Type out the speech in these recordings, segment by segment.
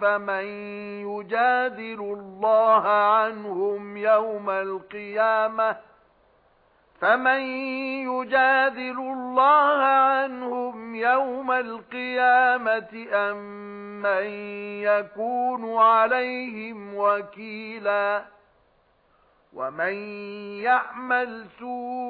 فمن يجادل الله عنهم يوم القيامة فمن يجادل الله عنهم يوم القيامة أم من يكون عليهم وكيلاً وَمَن يَعْمَلْ سُوءًا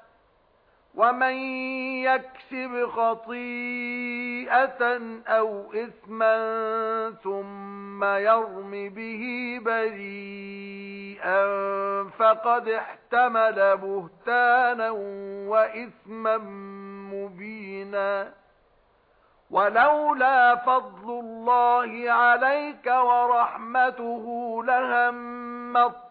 وَمَن يَكْسِبْ خَطِيئَةً أَوْ إِثْمًا ثُمَّ يَرْمِ بِهِ بَرِيئًا فَقَدِ احْتَمَلَ بُهْتَانًا وَإِثْمًا مُبِينًا وَلَوْلَا فَضْلُ اللَّهِ عَلَيْكَ وَرَحْمَتُهُ لَهَمَّت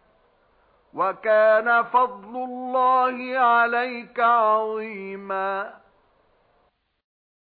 وَكَانَ فَضْلُ اللَّهِ عَلَيْكَ عَظِيمًا.